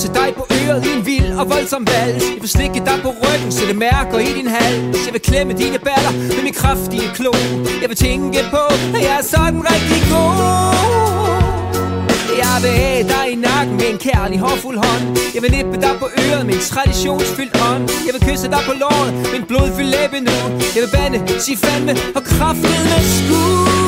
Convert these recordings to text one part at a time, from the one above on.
sita i på øret din vild og voldsom vals. Jeg vil slikke dig på ryggen, sætte mærker i din hals. Jeg vil klemme dine baller med min kraftige klo Jeg vil tænke på, at jeg er sådan rigtig god. Jeg vil have dig i nakken med en kærlig hårfuld hånd. Jeg vil nippe dig på øret med en traditionsfyldt hånd. Jeg vil kysse dig på låret med en blodfyldt læbe nu. Jeg vil bande, sige fandme og kraftedme skud.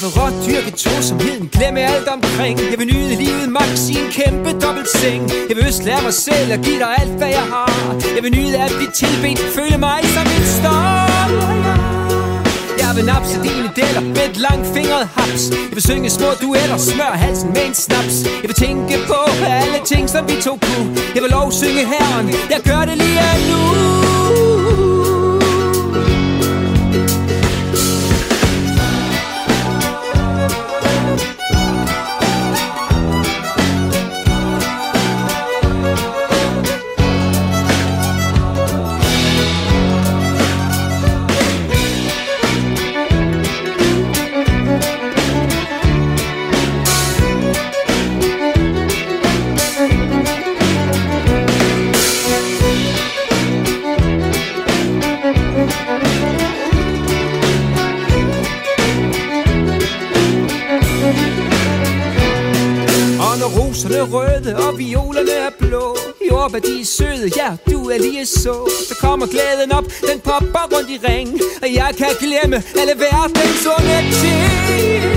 For råt dyrke tosomheden, glemme alt omkring. Jeg vil nyde livet. Max i en kæmpe dobbelt seng Jeg vil østlære mig selv og give dig alt hvad jeg har. Jeg vil nyde at blive tilbedt, føle mig som en star jeg vil napse dine deller med et langfingret haps. Jeg vil synge små duetter, smør halsen med en snaps. Jeg vil tænke på alle ting, som vi to kunne. Jeg vil lov synge herren, jeg gør det lige nu. Roserne røde og violerne er blå. Jordbær de er søde, ja du er lige så. Så kommer glæden op, den popper rundt i ring. Og jeg kan glemme alle verdens onde ting.